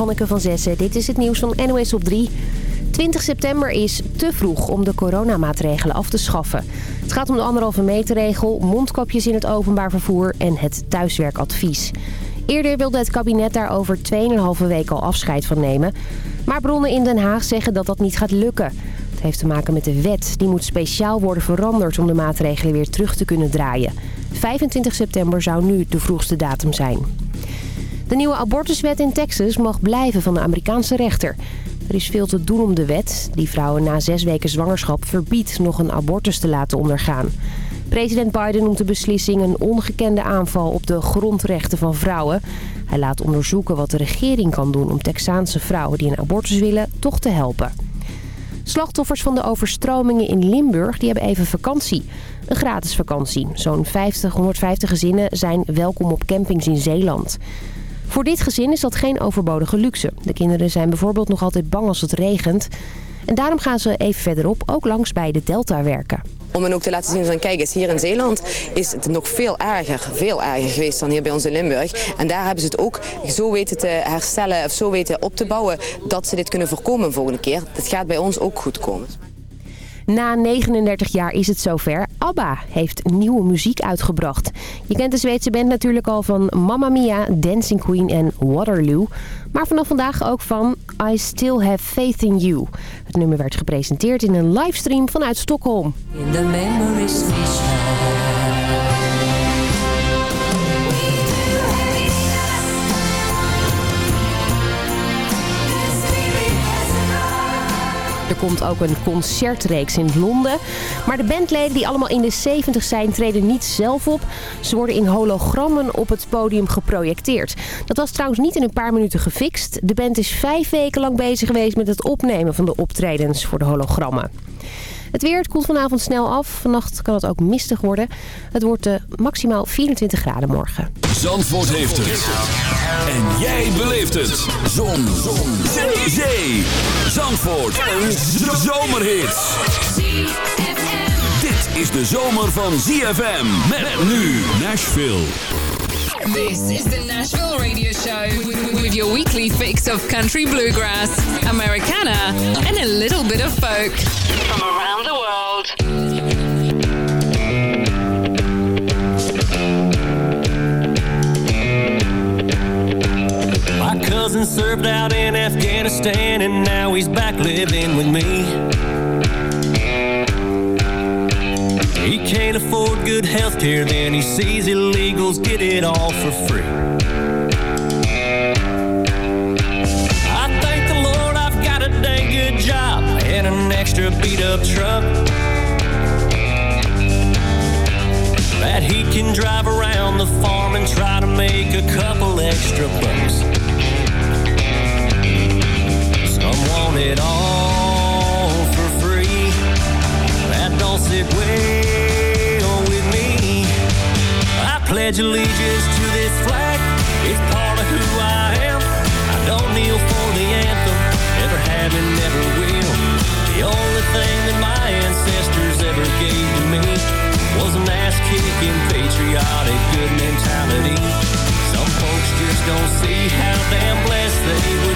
Van. Dit is het nieuws van NOS op 3. 20 september is te vroeg om de coronamaatregelen af te schaffen. Het gaat om de anderhalve meter regel, mondkapjes in het openbaar vervoer en het thuiswerkadvies. Eerder wilde het kabinet daar over 2,5 weken al afscheid van nemen. Maar bronnen in Den Haag zeggen dat dat niet gaat lukken. Het heeft te maken met de wet. Die moet speciaal worden veranderd om de maatregelen weer terug te kunnen draaien. 25 september zou nu de vroegste datum zijn. De nieuwe abortuswet in Texas mag blijven van de Amerikaanse rechter. Er is veel te doen om de wet. Die vrouwen na zes weken zwangerschap verbiedt nog een abortus te laten ondergaan. President Biden noemt de beslissing een ongekende aanval op de grondrechten van vrouwen. Hij laat onderzoeken wat de regering kan doen om Texaanse vrouwen die een abortus willen toch te helpen. Slachtoffers van de overstromingen in Limburg die hebben even vakantie. Een gratis vakantie. Zo'n 50, 150 gezinnen zijn welkom op campings in Zeeland. Voor dit gezin is dat geen overbodige luxe. De kinderen zijn bijvoorbeeld nog altijd bang als het regent. En daarom gaan ze even verderop ook langs bij de Delta werken. Om hen ook te laten zien van kijk eens, hier in Zeeland is het nog veel erger, veel erger geweest dan hier bij ons in Limburg. En daar hebben ze het ook zo weten te herstellen of zo weten op te bouwen dat ze dit kunnen voorkomen de volgende keer. Dat gaat bij ons ook goed komen. Na 39 jaar is het zover. ABBA heeft nieuwe muziek uitgebracht. Je kent de Zweedse band natuurlijk al van Mamma Mia, Dancing Queen en Waterloo. Maar vanaf vandaag ook van I Still Have Faith in You. Het nummer werd gepresenteerd in een livestream vanuit Stockholm. In the memories Er komt ook een concertreeks in Londen. Maar de bandleden die allemaal in de 70 zijn treden niet zelf op. Ze worden in hologrammen op het podium geprojecteerd. Dat was trouwens niet in een paar minuten gefixt. De band is vijf weken lang bezig geweest met het opnemen van de optredens voor de hologrammen. Het weer, het koelt vanavond snel af. Vannacht kan het ook mistig worden. Het wordt uh, maximaal 24 graden morgen. Zandvoort heeft het. En jij beleeft het. Zon. Zon. Zee. Zee. Zandvoort. Een zomerhit. Dit is de zomer van ZFM. Met nu Nashville. This is the Nashville Radio Show with your weekly fix of country bluegrass, Americana, and a little bit of folk from around the world. My cousin served out in Afghanistan and now he's back living with me. He can't afford good health care, then he sees illegals get it all for free. I thank the Lord I've got a dang good job and an extra beat up truck. That he can drive around the farm and try to make a couple extra bucks. Some want it all for free. That don't sit well pledge allegiance to this flag. It's part of who I am. I don't kneel for the anthem. Never have and never will. The only thing that my ancestors ever gave to me was an ass-kicking, patriotic, good mentality. Some folks just don't see how damn blessed they would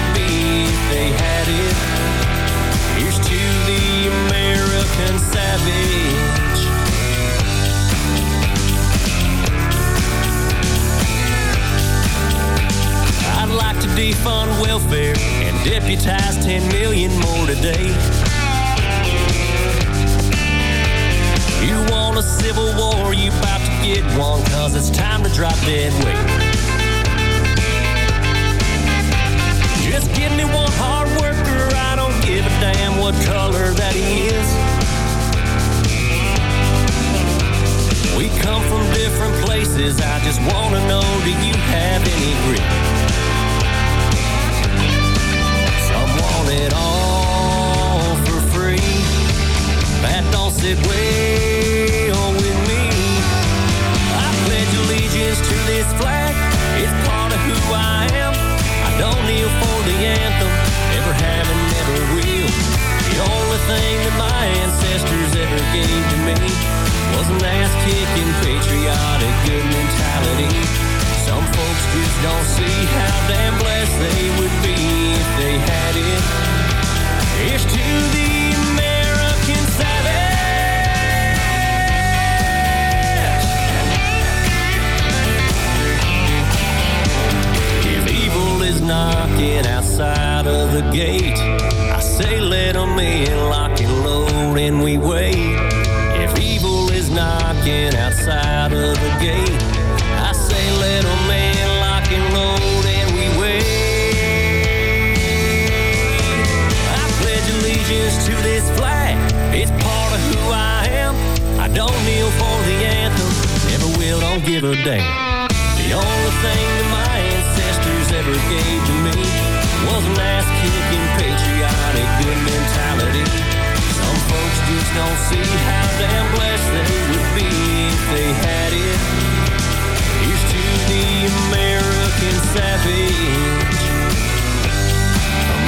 for the anthem, never will, don't give a damn. The only thing that my ancestors ever gave to me was an ass-kicking, patriotic, good mentality. Some folks just don't see how damn blessed they would be if they had it. Here's to the American savage.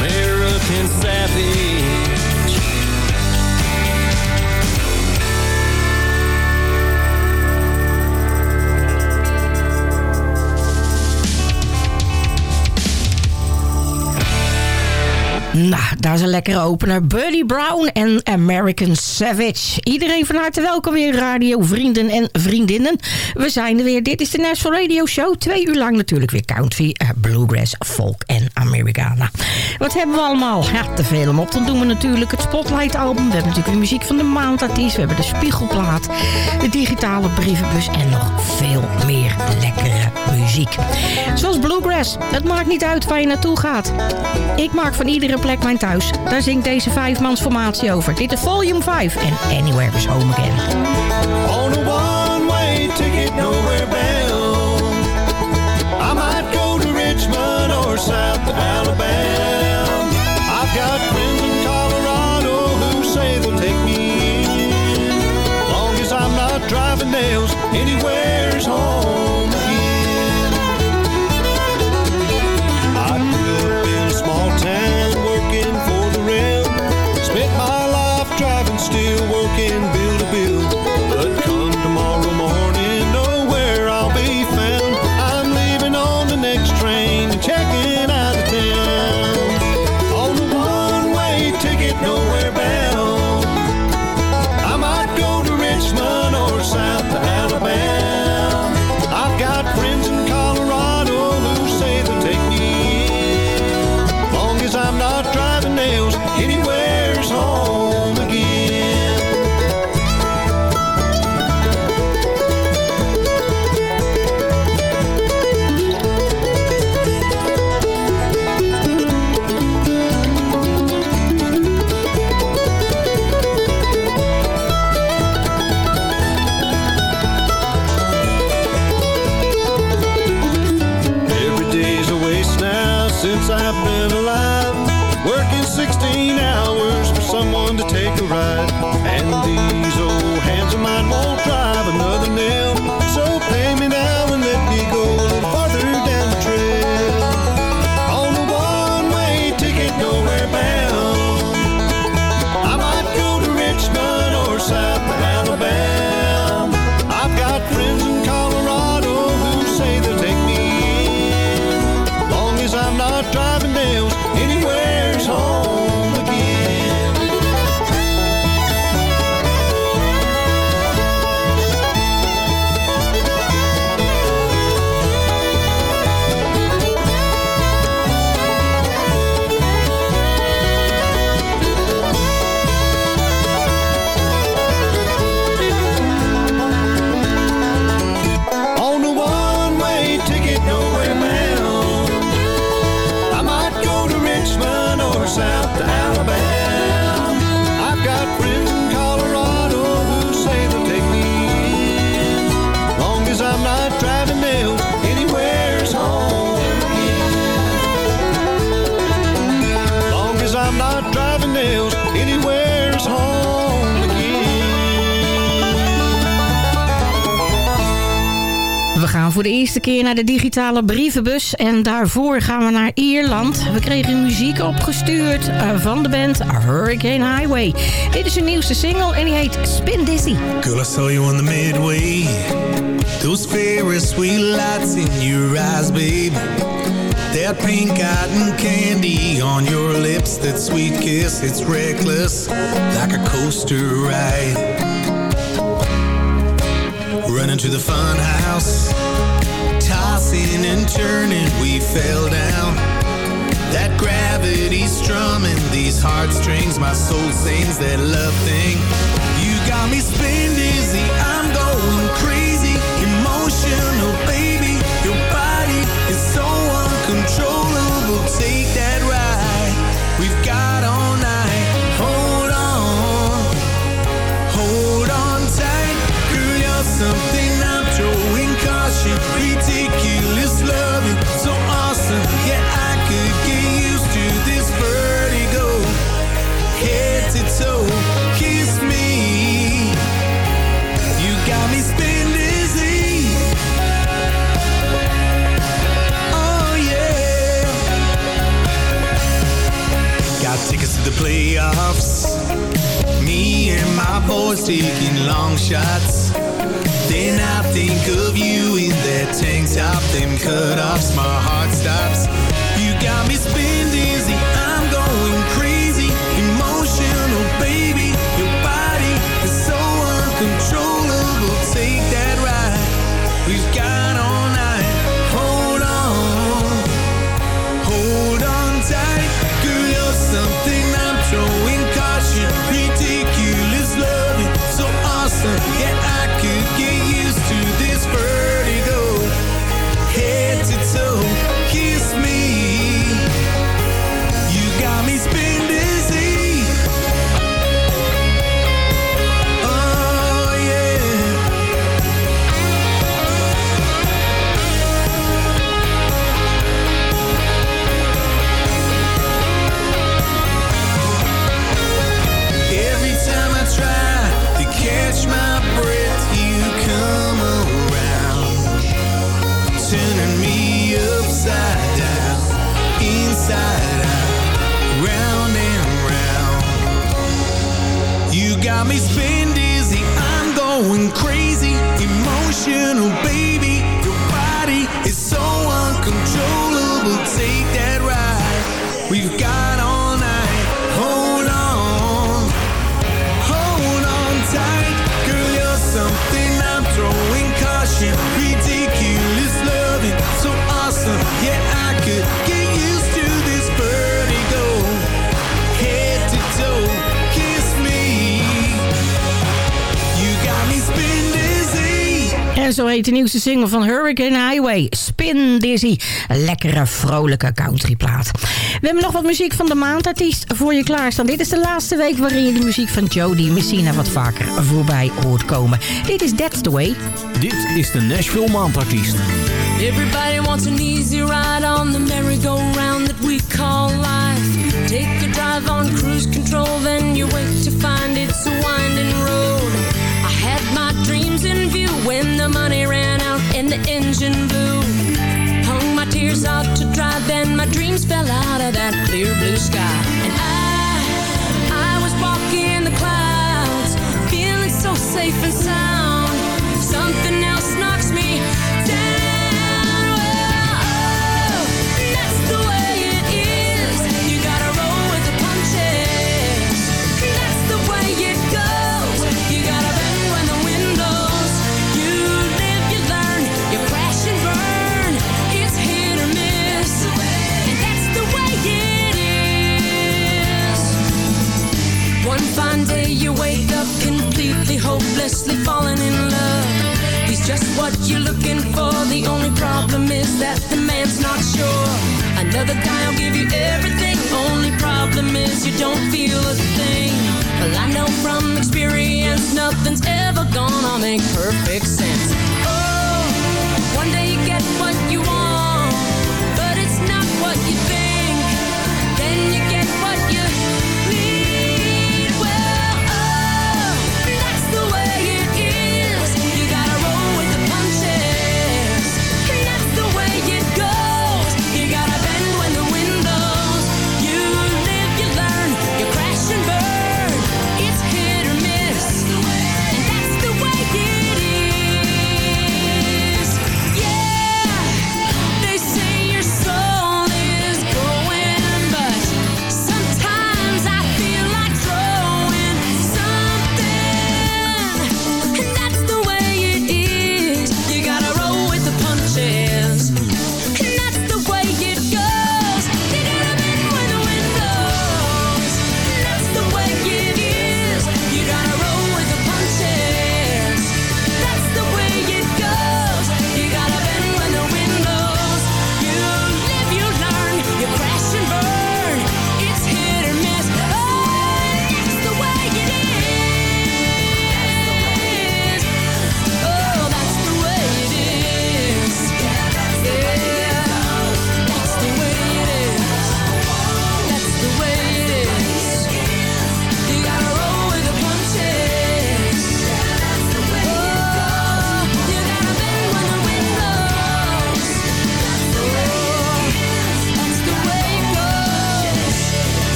American savage. Nou, daar is een lekkere opener. Buddy Brown en American Savage. Iedereen van harte welkom weer, radio, vrienden en vriendinnen. We zijn er weer. Dit is de National Radio Show. Twee uur lang natuurlijk weer country, eh, bluegrass, folk en Americana. Wat hebben we allemaal? Ja, te veel om op. Dan doen we natuurlijk het Spotlight album. We hebben natuurlijk de muziek van de maandartiest. We hebben de spiegelplaat, de digitale brievenbus en nog veel meer lekkere muziek. Zoals bluegrass. Het maakt niet uit waar je naartoe gaat. Ik maak van iedere plek mijn thuis. Daar zingt deze vijfmansformatie over. Dit is volume 5 en Anywhere is Home Again. On a one-way ticket, nowhere bound. I might go to Richmond or South Alabama. I've got friends in Colorado who say they'll take me in. Long as I'm not driving nails, anywhere's gaan voor de eerste keer naar de digitale brievenbus. En daarvoor gaan we naar Ierland. We kregen muziek opgestuurd eh, van de band Hurricane Highway. Dit is hun nieuwste single en die heet Spin Dizzy. Girl, I saw you on the midway. Those Ferris sweet lights in your eyes, babe. That pink cotton candy on your lips, that sweet kiss, it's reckless, like a coaster ride. Running to the fun house, tossing and turning, we fell down. melody strumming these heartstrings. My soul sings that love thing. You got me spin dizzy. I'm going Head to toe. Kiss me. You got me spin dizzy. Oh yeah. Got tickets to the playoffs. Me and my boys taking long shots. Then I think of you in that tank top, them cut-offs, my heart stops. You got me spin heet de nieuwste single van Hurricane Highway, Spin Dizzy. Een lekkere, vrolijke countryplaat. We hebben nog wat muziek van de maandartiest voor je klaarstaan. Dit is de laatste week waarin je de muziek van Jody Messina wat vaker voorbij hoort komen. Dit is That's The Way. Dit is de Nashville Maandartiest. Everybody wants an easy ride on the merry-go-round that we call life. Take a drive on cruise control, then you wait to find it's a winding road. Dreams in view when the money ran out and the engine blew. Hung my tears out to dry, then my dreams fell out of that clear blue sky. And I, I was walking the clouds, feeling so safe and sound. Something else hopelessly falling in love. He's just what you're looking for. The only problem is that the man's not sure. Another guy will give you everything. Only problem is you don't feel a thing. Well, I know from experience nothing's ever gonna make perfect sense.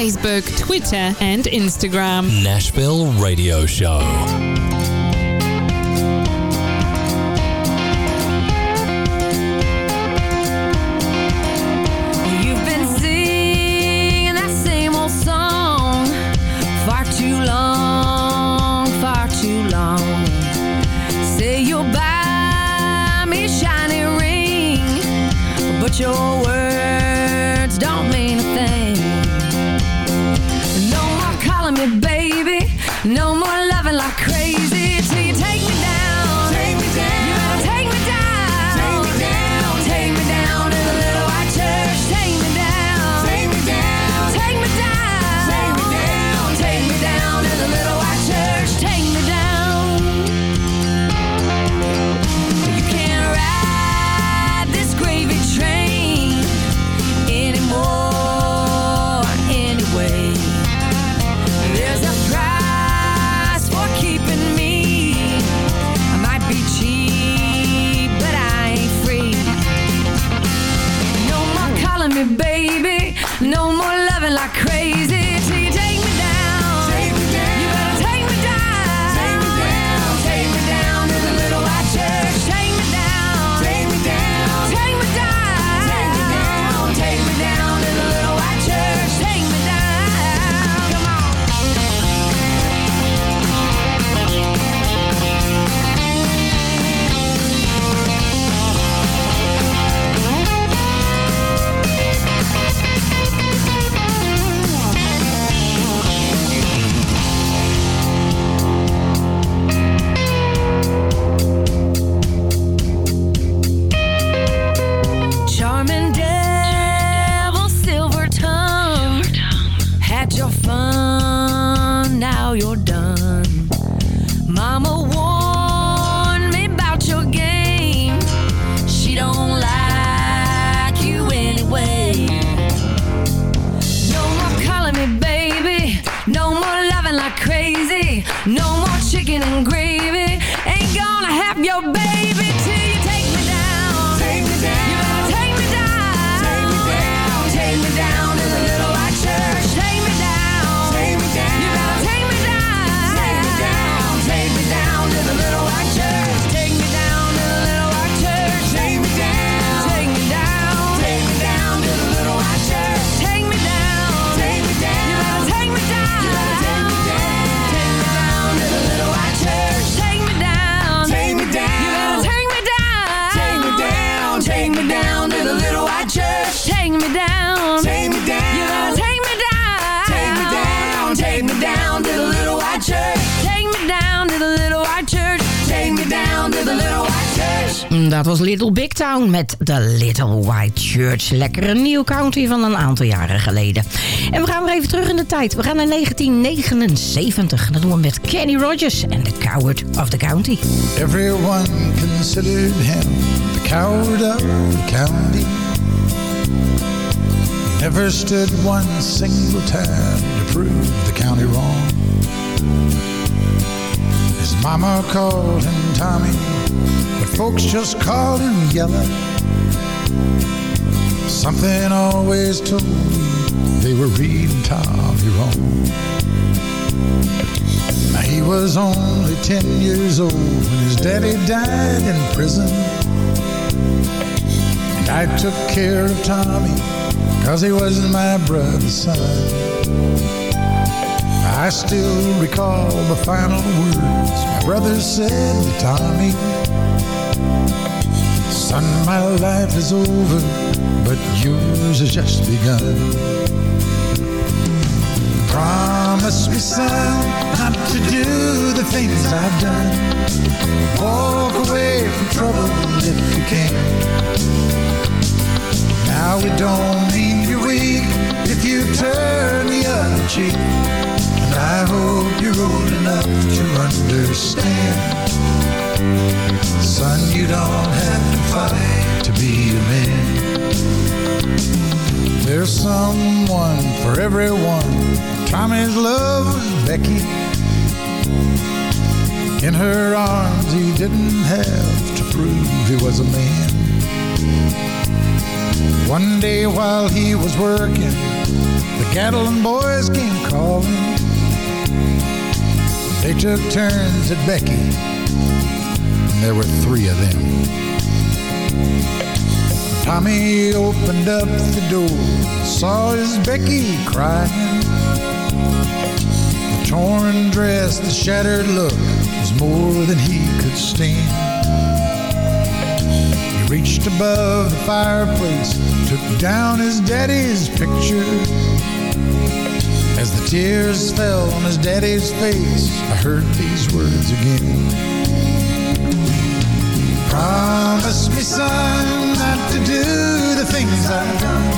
Facebook, Twitter, and Instagram. Nashville Radio Show. Met The Little White Church. Lekkere nieuw country van een aantal jaren geleden. En we gaan weer even terug in de tijd. We gaan naar 1979. Dat doen we met Kenny Rogers en The Coward of the County. Everyone considered him the coward of the county. Never stood one single time to prove the county wrong. Mama called him Tommy, but folks just called him Yellow. Something always told me they were reading Tommy wrong. He was only 10 years old when his daddy died in prison. And I took care of Tommy cause he wasn't my brother's son. I still recall the final words my brother said to Tommy. Son, my life is over, but yours has just begun. Promise me, son, not to do the things I've done. Walk away from trouble if you can. Understand. Son, you don't have to fight to be a man. There's someone for everyone. Tommy's love was Becky. In her arms, he didn't have to prove he was a man. One day while he was working, the Gatlin boys came calling. They took turns at Becky, and there were three of them. Tommy opened up the door, saw his Becky crying. The torn dress, the shattered look was more than he could stand. He reached above the fireplace, took down his daddy's picture. Tears fell on his daddy's face, I heard these words again. Promise me, son, not to do the things I've done.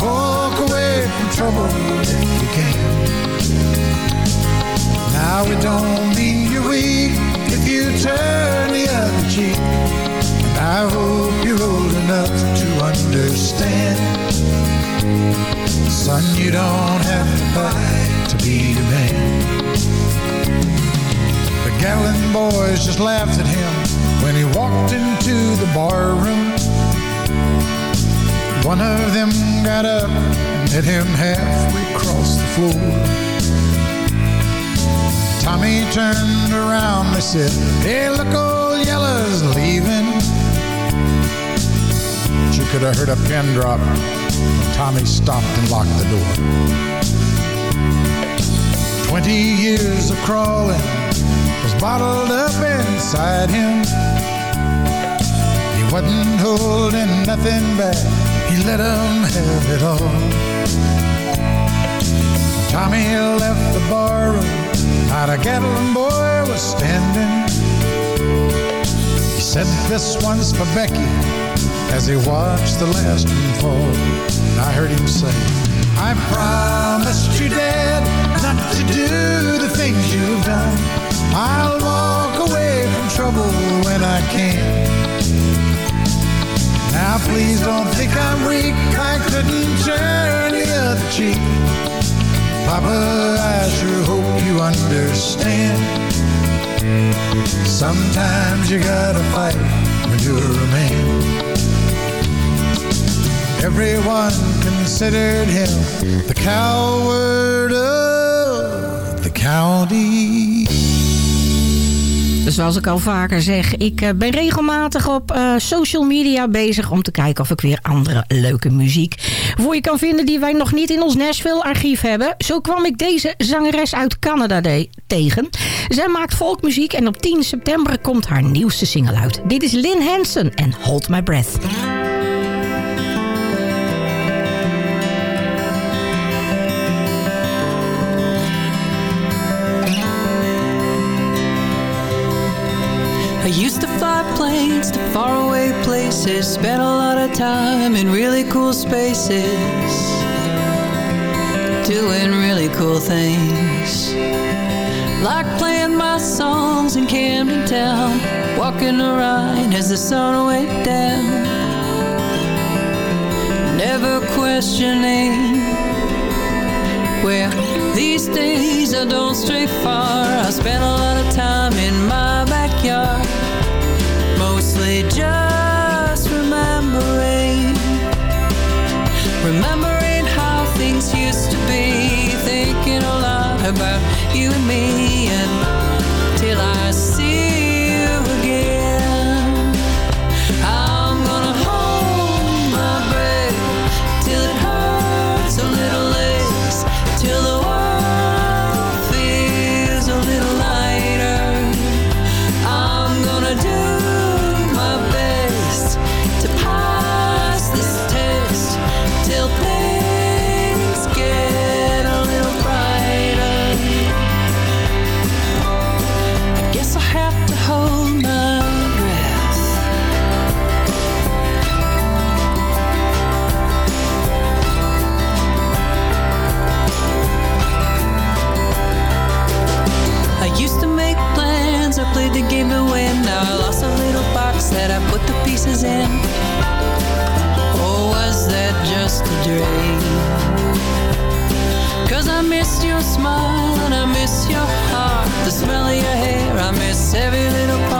Walk away from trouble if you can. Now it don't mean you're weak if you turn the other cheek. And I hope you're old enough to understand. Son, you don't have to fight to be the man. The Gatlin boys just laughed at him when he walked into the bar room. One of them got up and hit him halfway across the floor. Tommy turned around, they said, Hey, look, old Yella's leaving. But you could have heard a pin drop Tommy stopped and locked the door. Twenty years of crawling was bottled up inside him. He wasn't holding nothing back, he let him have it all. Tommy left the barroom, not a Gatlin boy was standing. He said, This one's for Becky, as he watched the last one fall. I heard him say, I promised you, Dad, not to do the things you've done. I'll walk away from trouble when I can. Now please don't think I'm weak, I couldn't turn the other cheek. Papa, I sure hope you understand. Sometimes you gotta fight when you're a man. Everyone considered him the coward of the county. Dus zoals ik al vaker zeg, ik eh, ben regelmatig op eh, social media bezig... om te kijken of ik weer andere leuke muziek voor je kan vinden... die wij nog niet in ons Nashville-archief hebben. Zo kwam ik deze zangeres uit Canada tegen. Zij maakt folkmuziek en op 10 september komt haar nieuwste single uit. Dit is Lynn Hansen en Hold My Breath. Used to fly planes to faraway places, spent a lot of time in really cool spaces, doing really cool things. Like playing my songs in Camden Town, walking around as the sun went down. Never questioning where these days I don't stray far. I spent a lot of time in my backyard, just remembering, remembering how things used to be. Thinking a lot about you and me until I see a dream? Cause I miss your smile and I miss your heart. The smell of your hair, I miss every little part.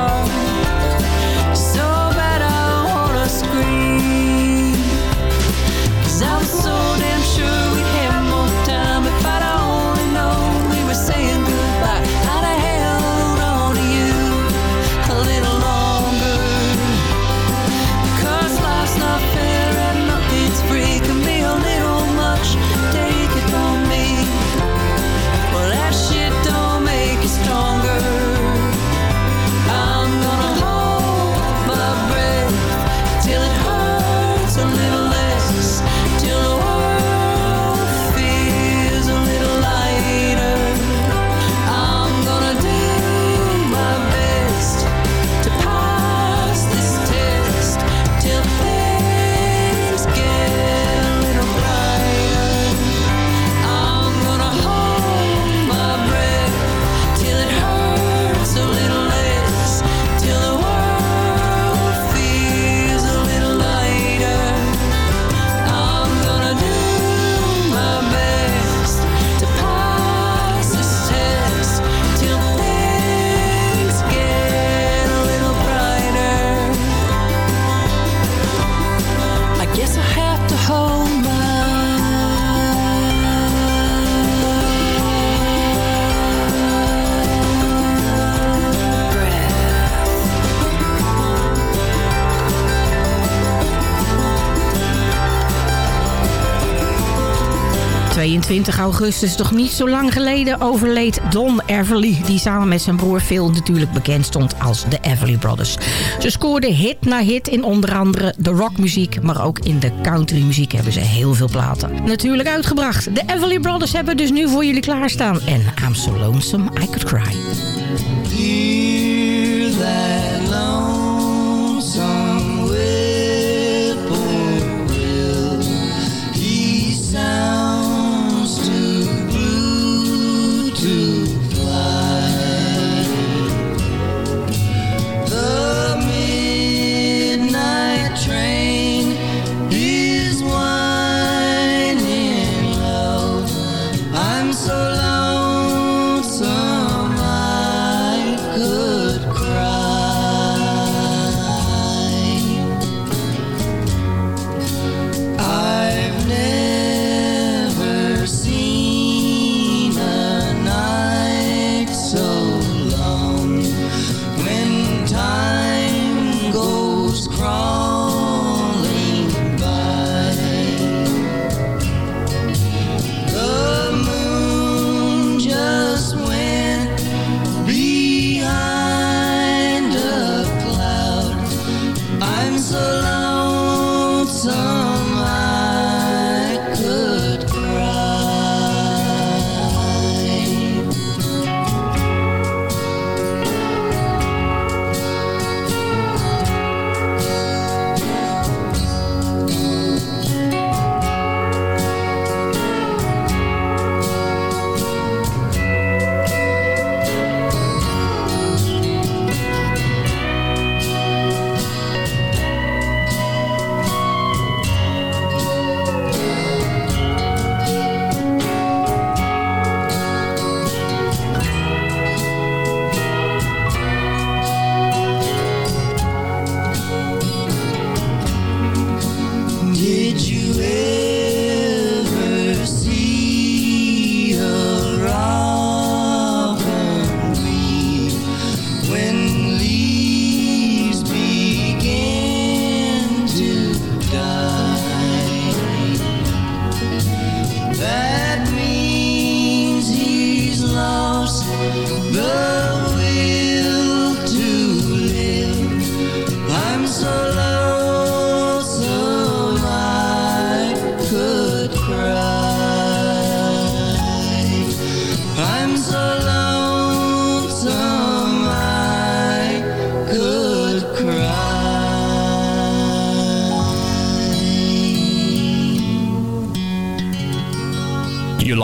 22 augustus, toch niet zo lang geleden, overleed Don Everly. Die samen met zijn broer Phil natuurlijk bekend stond als de Everly Brothers. Ze scoorden hit na hit in onder andere de rockmuziek, maar ook in de countrymuziek hebben ze heel veel platen. Natuurlijk uitgebracht. De Everly Brothers hebben dus nu voor jullie klaarstaan. En I'm so lonesome I could cry.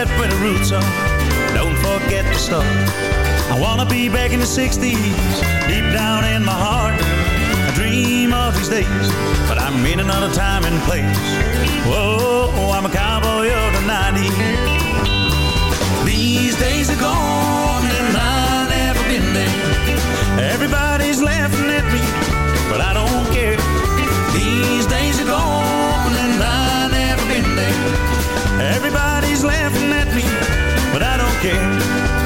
Forget where the roots are, don't forget the start. I wanna be back in the 60s, deep down in my heart. I dream of these days, but I'm in another time and place. Whoa, I'm a cowboy of the 90s. These days are gone and I've never been there. Everybody's laughing at me, but I don't care. These days are gone and I've never been there. Everybody's laughing at me, but I don't care.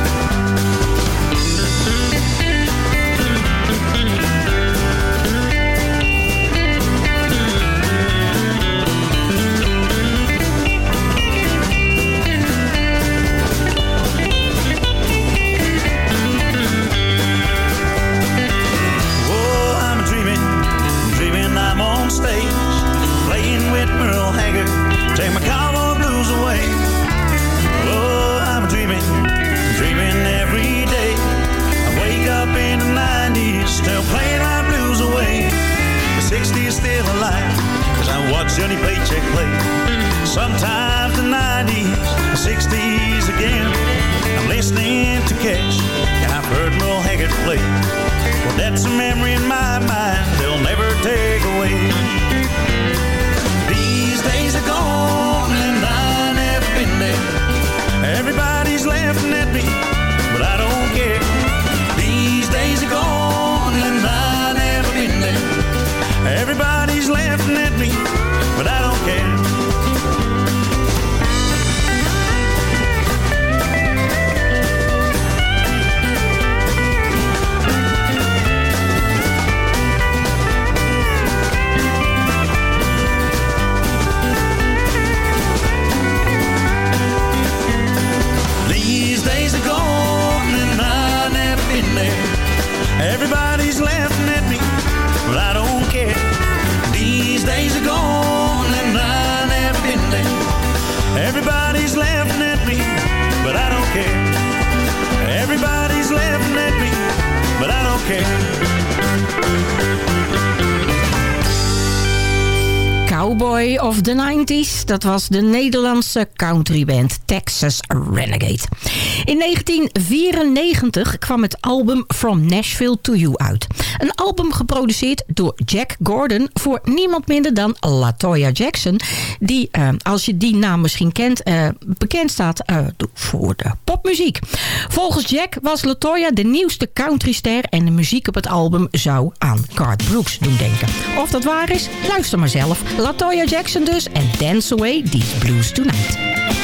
Cowboy of the 90s. Dat was de Nederlandse countryband Texas Renegade. In 1994 kwam het album From Nashville to You uit. Een album geproduceerd door Jack Gordon voor niemand minder dan Latoya Jackson. Die, eh, als je die naam misschien kent, eh, bekend staat eh, voor de popmuziek. Volgens Jack was Latoya de nieuwste countryster en de muziek op het album zou aan Card Brooks doen denken. Of dat waar is, luister maar zelf. Latoya Jackson dus en Dance Away, these Blues Tonight.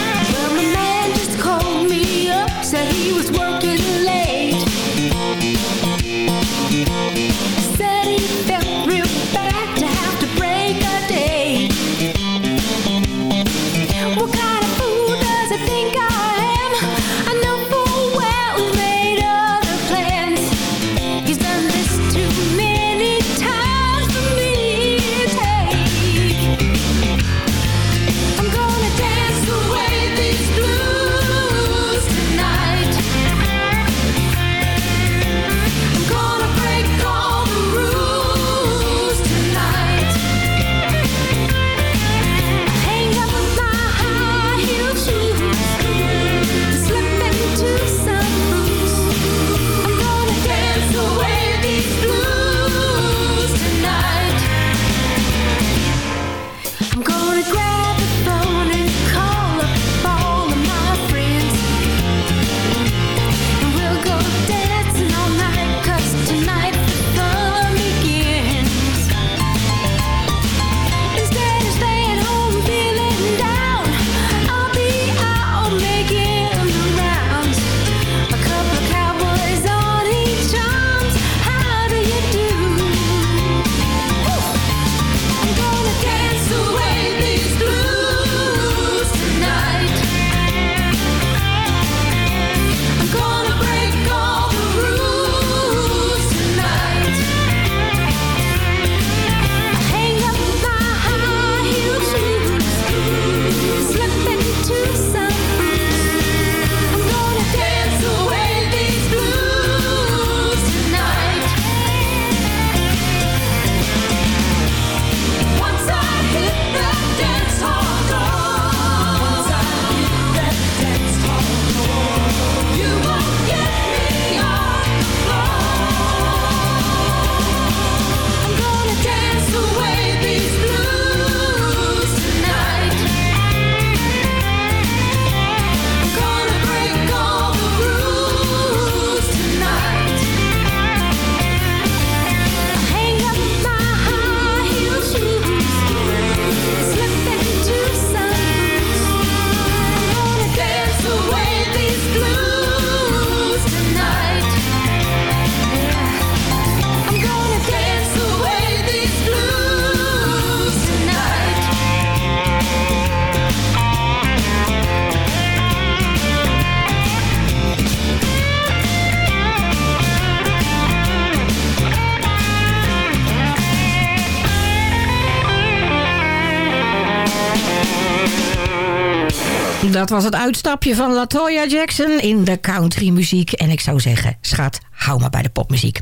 Dat was het uitstapje van Latoya Jackson in de countrymuziek. En ik zou zeggen, schat, hou maar bij de popmuziek.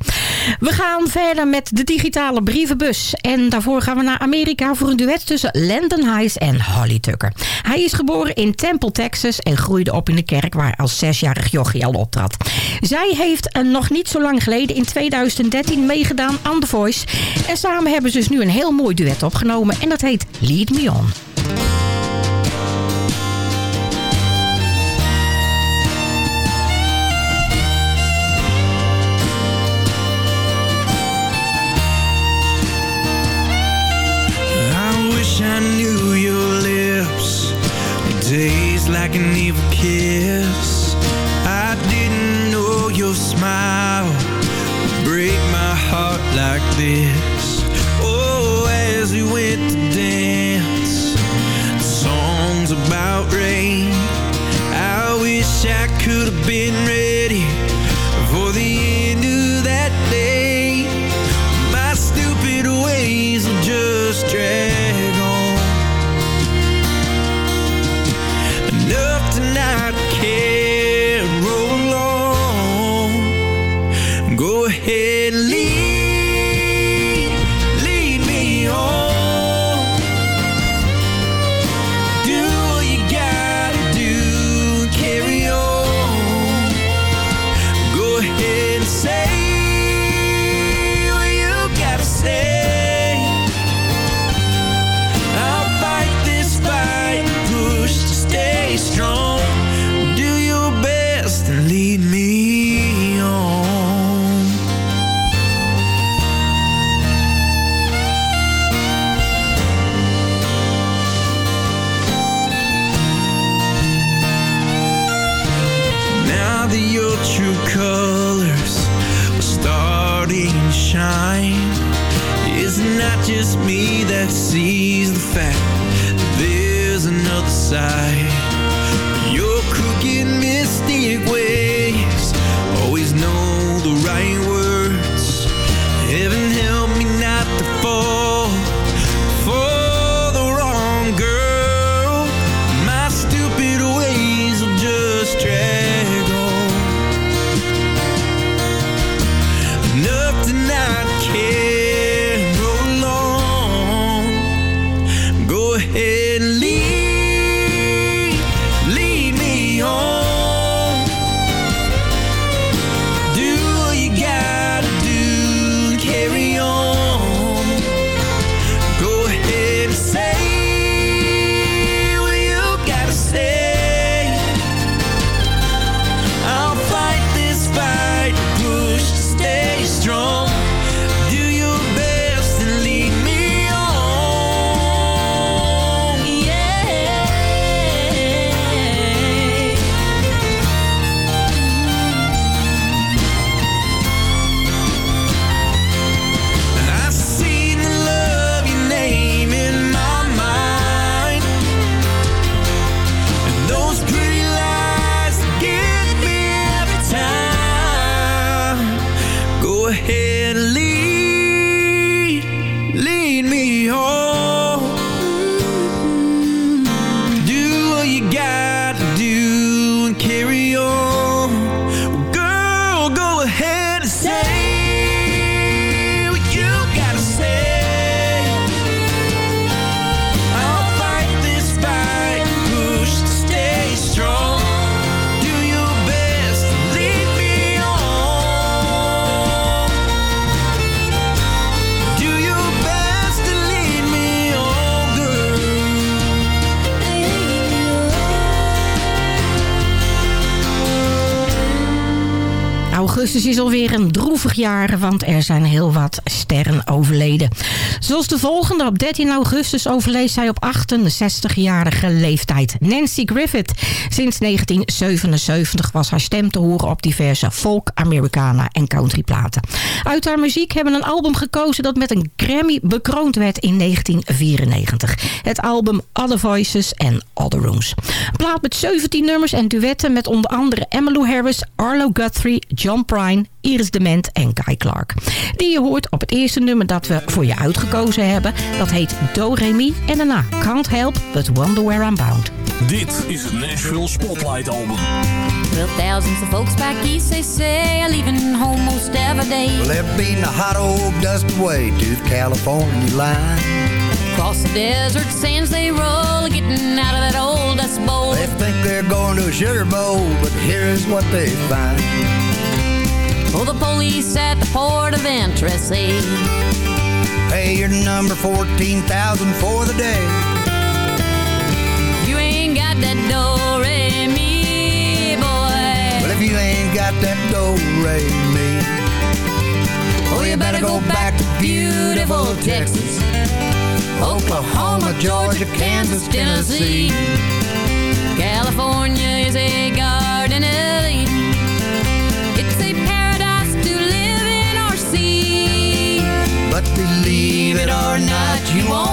We gaan verder met de digitale brievenbus. En daarvoor gaan we naar Amerika voor een duet tussen Landon Heights en Holly Tucker. Hij is geboren in Temple, Texas en groeide op in de kerk waar als zesjarig jochie al optrad. Zij heeft een nog niet zo lang geleden in 2013 meegedaan aan The Voice. En samen hebben ze dus nu een heel mooi duet opgenomen en dat heet Lead Me On. Like an evil kiss. I didn't know your smile would break my heart like this. Oh, as we went to dance, songs about rain. I wish I could have been ready just me that sees the fact that there's another side. Augustus is alweer een droevig jaar, want er zijn heel wat sterren overleden. Zoals de volgende, op 13 augustus overleed zij op 68-jarige leeftijd. Nancy Griffith. Sinds 1977 was haar stem te horen op diverse folk, Americana en countryplaten. Uit haar muziek hebben een album gekozen dat met een Grammy bekroond werd in 1994. Het album Other Voices and Other Rooms. Een plaat met 17 nummers en duetten met onder andere Emmylou Harris, Arlo Guthrie, John Prine, Iris Dement en Guy Clark. Die je hoort op het eerste nummer dat we voor je uitgekozen hebben. Dat heet Do Re Mi en daarna Can't Help But Wonder Where I'm Bound. Dit is het Nashville Spotlight Album. Well, thousands of folks back east, they say, are leaving home most every day. Well, they're beating the hot old dust away to the California line. Across the desert sands they roll, getting out of that old dust bowl. They think they're going to a sugar bowl, but here's what they find. Oh, the police at the port of entry Pay your number 14,000 for the day. You ain't got that do re mi, boy. Well, if you ain't got that do re mi, Oh, you better go back to beautiful Texas, Oklahoma, Georgia, Kansas, Tennessee. California is a garden you won't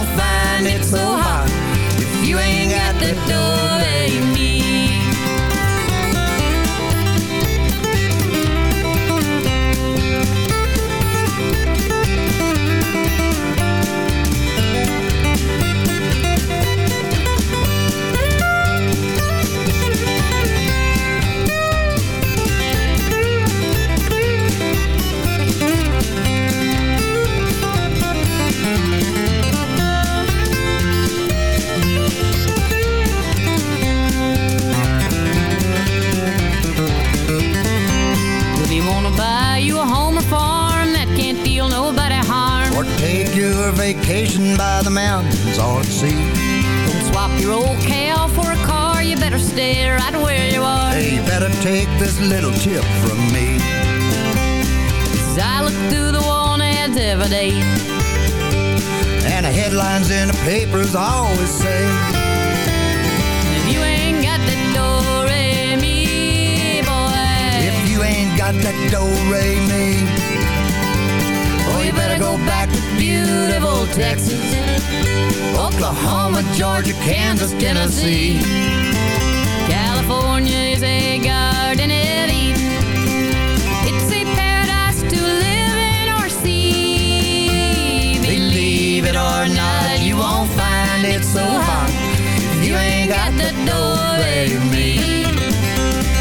vacation by the mountains or the sea. don't swap your old cow for a car. You better stay right where you are. Hey, you better take this little tip from me. 'Cause I look through the want ads every day. And the headlines in the papers always say, If you ain't got that do re mi, boy, if you ain't got that do better go back to beautiful Texas, Oklahoma, Georgia, Kansas, Tennessee. California is a garden of Eden. It's a paradise to live in or see. believe it or not, you won't find it so hot. If you ain't got that do re mi.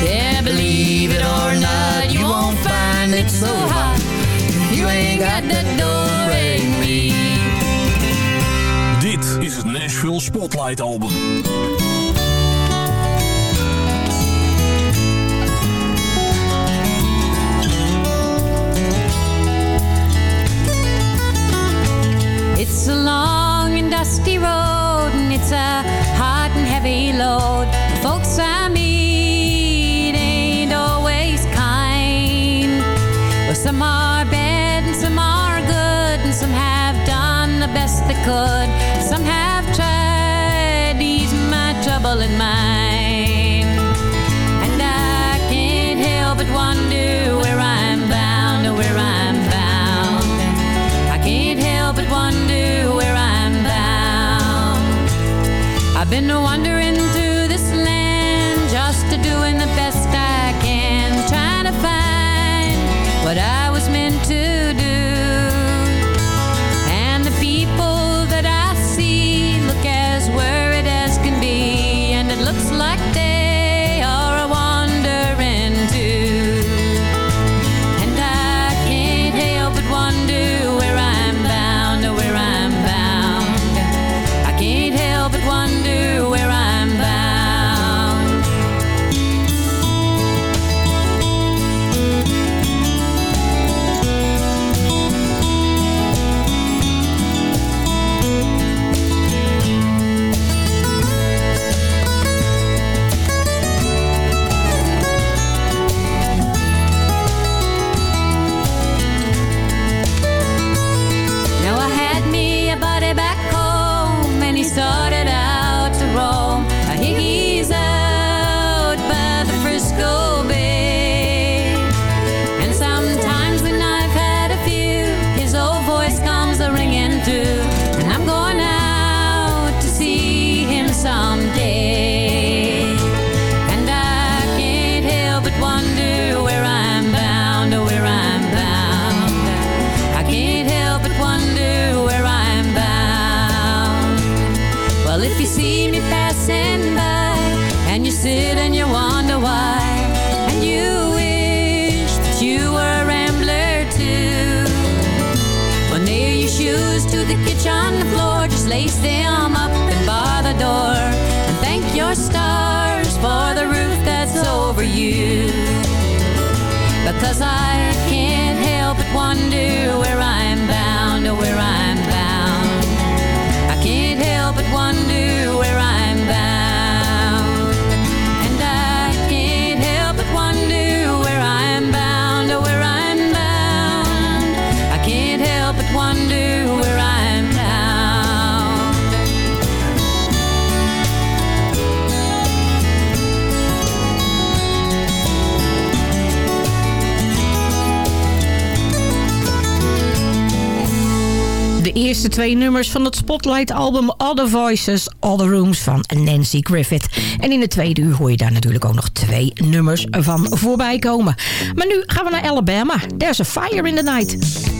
Yeah, Believe it or not, you won't find it so hot. Ain't got mi. Dit is het Nashville Spotlight Album. Cause I can't help but wonder where I'm bound or where I'm eerste twee nummers van het Spotlight-album Other Voices, All the Rooms van Nancy Griffith. En in de tweede uur hoor je daar natuurlijk ook nog twee nummers van voorbij komen. Maar nu gaan we naar Alabama. There's a fire in the night.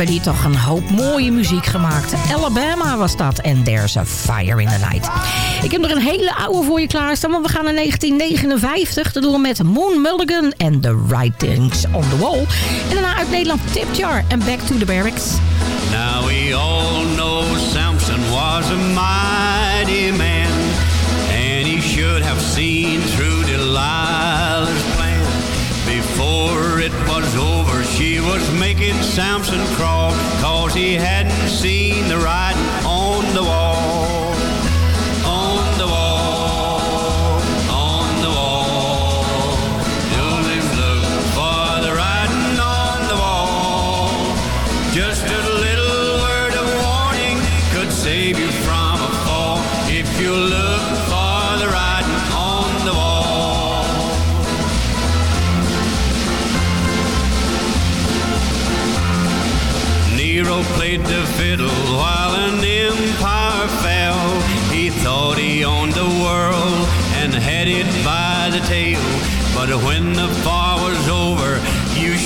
hebben die toch een hoop mooie muziek gemaakt. Alabama was dat en There's a Fire in the Night. Ik heb er een hele oude voor je klaarstaan, want we gaan in 1959. Dat doen met Moon Mulligan en The Writings on the Wall. En daarna uit Nederland Tip Jar en Back to the Barracks. Samson crawl, cause he hadn't seen the writing on the wall.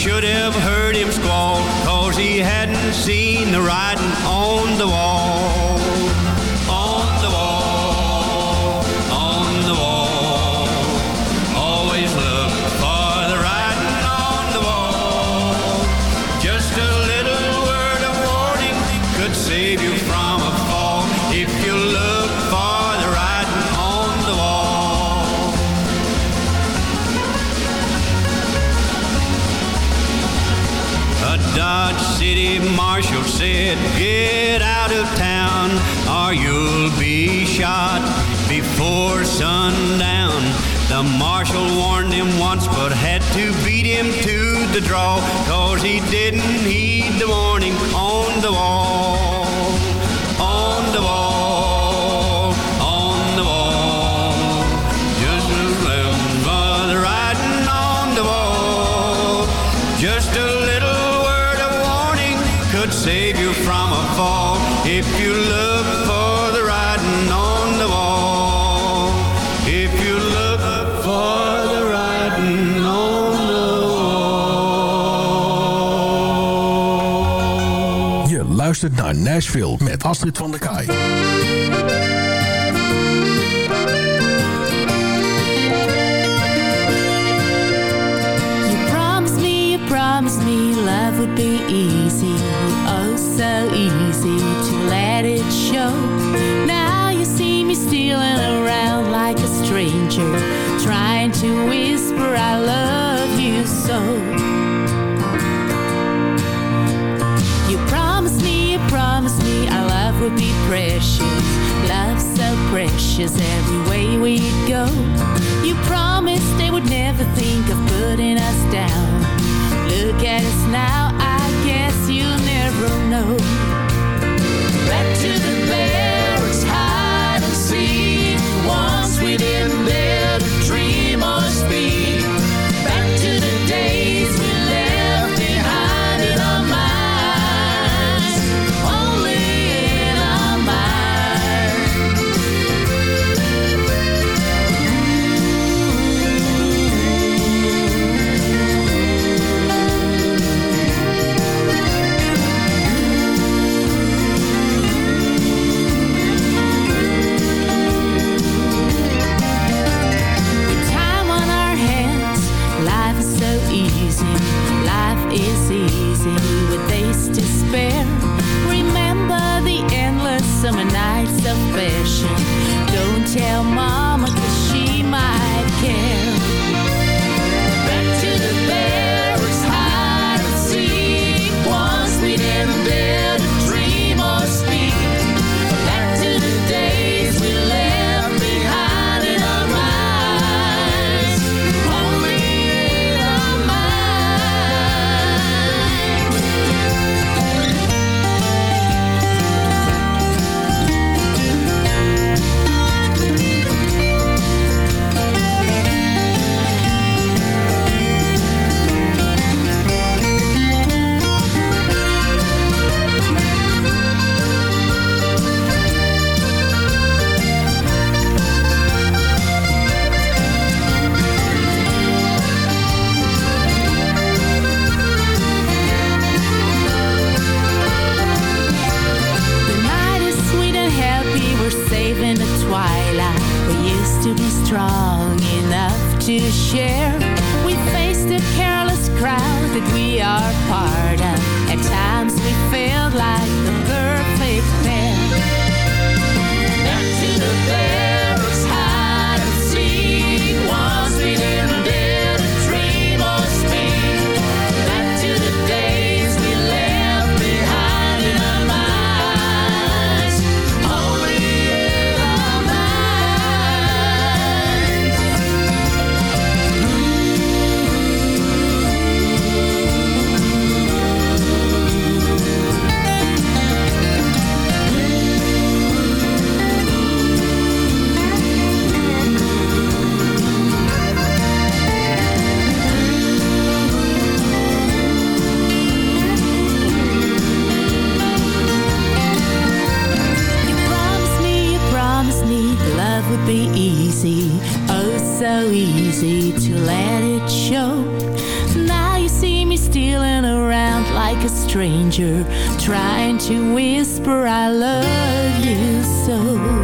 Should have heard him squall, cause he hadn't seen the writing on the wall. Get out of town or you'll be shot before sundown. The marshal warned him once but had to beat him to the draw cause he didn't heed the warning on the wall. Luistert naar Nashville met Astrid van der Kaai. You promised me, you promised me love would be easy. Oh, so easy to let it show. Now you see me stealing around like a stranger, trying to whisper, I love you so. You promised me, you promised me our love would be precious. Love so precious every way we go. You promised they would never think of putting us down. Look at us now, I guess you'll never know. Back to the barracks, hide and seek. Once we didn't care. easy, oh so easy to let it show. Now you see me stealing around like a stranger, trying to whisper I love you so.